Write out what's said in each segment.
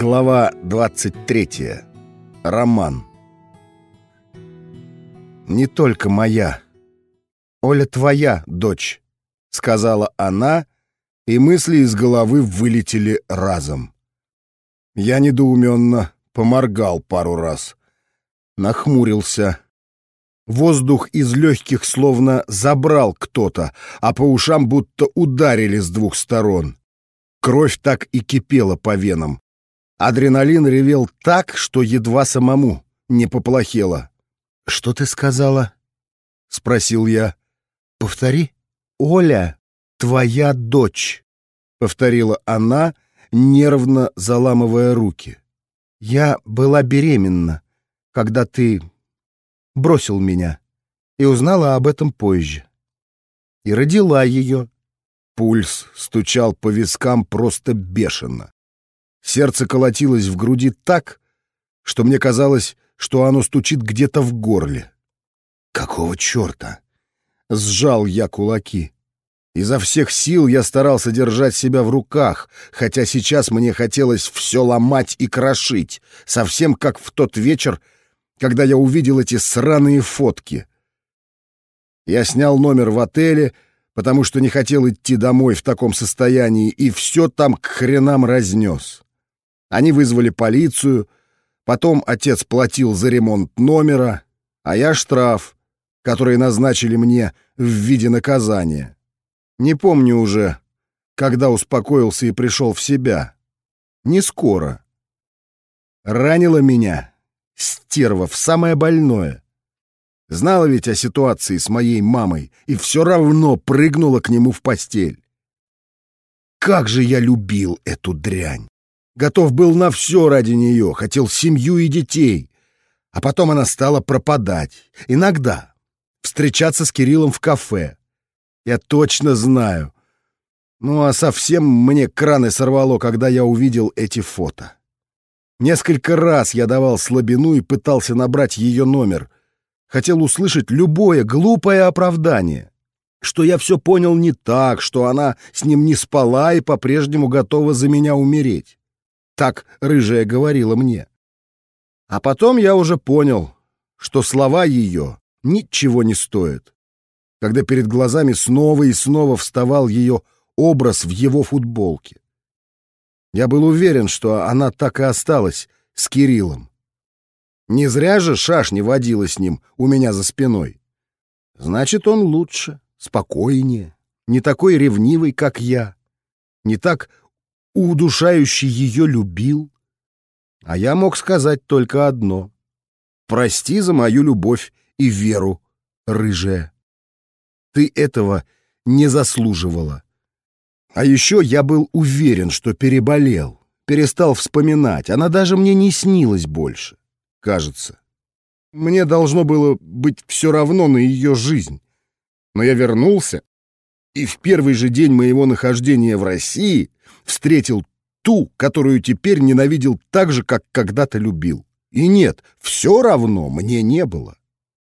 Глава 23. Роман. «Не только моя. Оля твоя, дочь», — сказала она, и мысли из головы вылетели разом. Я недоуменно поморгал пару раз. Нахмурился. Воздух из легких словно забрал кто-то, а по ушам будто ударили с двух сторон. Кровь так и кипела по венам. Адреналин ревел так, что едва самому не поплохело. «Что ты сказала?» — спросил я. «Повтори». «Оля, твоя дочь», — повторила она, нервно заламывая руки. «Я была беременна, когда ты бросил меня, и узнала об этом позже. И родила ее». Пульс стучал по вискам просто бешено. Сердце колотилось в груди так, что мне казалось, что оно стучит где-то в горле. «Какого черта?» Сжал я кулаки. Изо всех сил я старался держать себя в руках, хотя сейчас мне хотелось все ломать и крошить, совсем как в тот вечер, когда я увидел эти сраные фотки. Я снял номер в отеле, потому что не хотел идти домой в таком состоянии, и все там к хренам разнес. Они вызвали полицию, потом отец платил за ремонт номера, а я штраф, который назначили мне в виде наказания. Не помню уже, когда успокоился и пришел в себя. Не скоро. Ранила меня, стерва, в самое больное. Знала ведь о ситуации с моей мамой и все равно прыгнула к нему в постель. Как же я любил эту дрянь! Готов был на все ради нее, хотел семью и детей. А потом она стала пропадать. Иногда. Встречаться с Кириллом в кафе. Я точно знаю. Ну а совсем мне краны сорвало, когда я увидел эти фото. Несколько раз я давал слабину и пытался набрать ее номер. Хотел услышать любое глупое оправдание. Что я все понял не так, что она с ним не спала и по-прежнему готова за меня умереть. Так рыжая говорила мне. А потом я уже понял, что слова ее ничего не стоят. Когда перед глазами снова и снова вставал ее образ в его футболке. Я был уверен, что она так и осталась с Кириллом. Не зря же шашни водила с ним у меня за спиной. Значит, он лучше, спокойнее, не такой ревнивый, как я, не так удушающий ее любил. А я мог сказать только одно. Прости за мою любовь и веру, рыжая. Ты этого не заслуживала. А еще я был уверен, что переболел, перестал вспоминать. Она даже мне не снилась больше, кажется. Мне должно было быть все равно на ее жизнь. Но я вернулся, и в первый же день моего нахождения в России встретил ту, которую теперь ненавидел так же, как когда-то любил. И нет, все равно мне не было.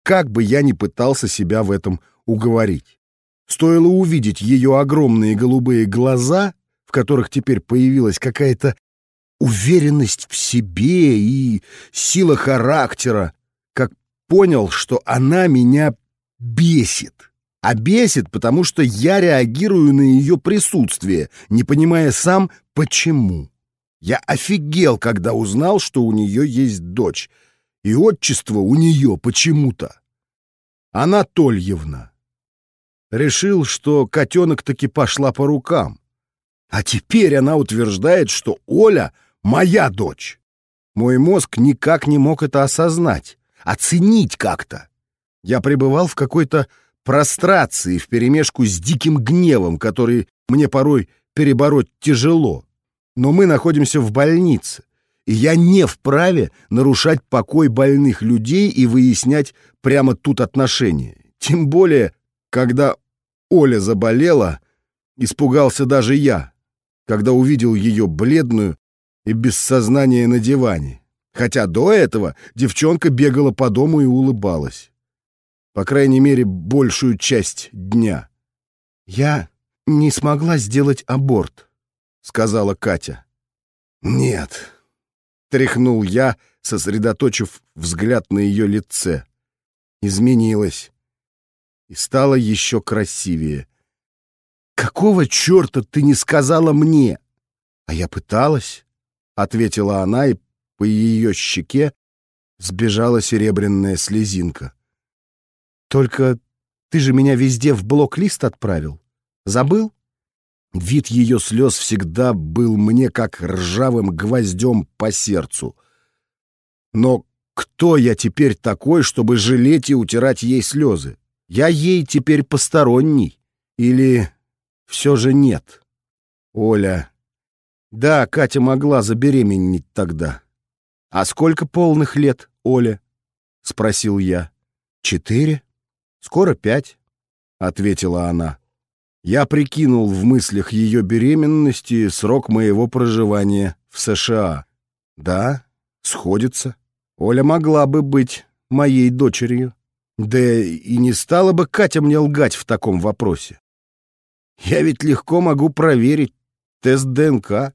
Как бы я ни пытался себя в этом уговорить. Стоило увидеть ее огромные голубые глаза, в которых теперь появилась какая-то уверенность в себе и сила характера, как понял, что она меня бесит. А бесит, потому что я реагирую на ее присутствие, не понимая сам, почему. Я офигел, когда узнал, что у нее есть дочь, и отчество у нее почему-то. Анатольевна. Решил, что котенок таки пошла по рукам. А теперь она утверждает, что Оля — моя дочь. Мой мозг никак не мог это осознать, оценить как-то. Я пребывал в какой-то прострации вперемешку с диким гневом, который мне порой перебороть тяжело. Но мы находимся в больнице, и я не вправе нарушать покой больных людей и выяснять прямо тут отношения. Тем более, когда Оля заболела, испугался даже я, когда увидел ее бледную и без сознания на диване. Хотя до этого девчонка бегала по дому и улыбалась. По крайней мере, большую часть дня. «Я не смогла сделать аборт», — сказала Катя. «Нет, Тряхнул я, сосредоточив взгляд на ее лице. Изменилась. И стала еще красивее. «Какого черта ты не сказала мне?» «А я пыталась», — ответила она, и по ее щеке сбежала серебряная слезинка. «Только ты же меня везде в блок-лист отправил. Забыл?» Вид ее слез всегда был мне как ржавым гвоздем по сердцу. Но кто я теперь такой, чтобы жалеть и утирать ей слезы? Я ей теперь посторонний. Или все же нет? Оля. Да, Катя могла забеременеть тогда. А сколько полных лет, Оля? Спросил я. Четыре. Скоро пять, ответила она. Я прикинул в мыслях ее беременности срок моего проживания в США. Да, сходится. Оля могла бы быть моей дочерью. Да и не стала бы Катя мне лгать в таком вопросе. Я ведь легко могу проверить тест ДНК.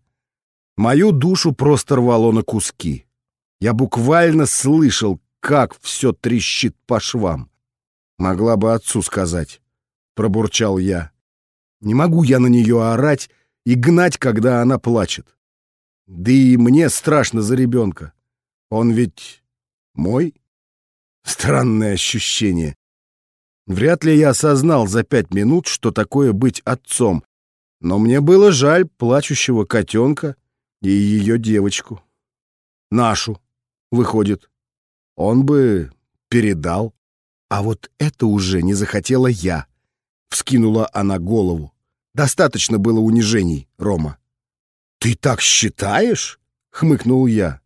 Мою душу просто рвало на куски. Я буквально слышал, как все трещит по швам. Могла бы отцу сказать, пробурчал я. Не могу я на нее орать и гнать, когда она плачет. Да и мне страшно за ребенка. Он ведь мой? Странное ощущение. Вряд ли я осознал за пять минут, что такое быть отцом, но мне было жаль плачущего котенка и ее девочку. Нашу, выходит. Он бы передал. А вот это уже не захотела я. Вскинула она голову. Достаточно было унижений, Рома. «Ты так считаешь?» — хмыкнул я.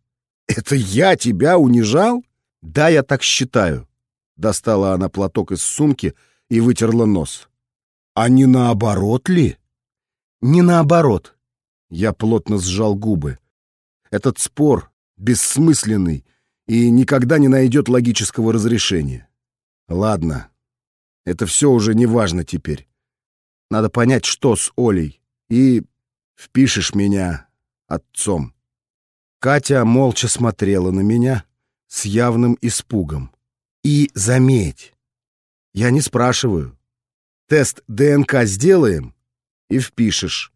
«Это я тебя унижал?» «Да, я так считаю». Достала она платок из сумки и вытерла нос. «А не наоборот ли?» «Не наоборот». Я плотно сжал губы. Этот спор бессмысленный и никогда не найдет логического разрешения. Ладно, это все уже не важно теперь. Надо понять, что с Олей, и впишешь меня отцом. Катя молча смотрела на меня с явным испугом. И заметь, я не спрашиваю. Тест ДНК сделаем и впишешь.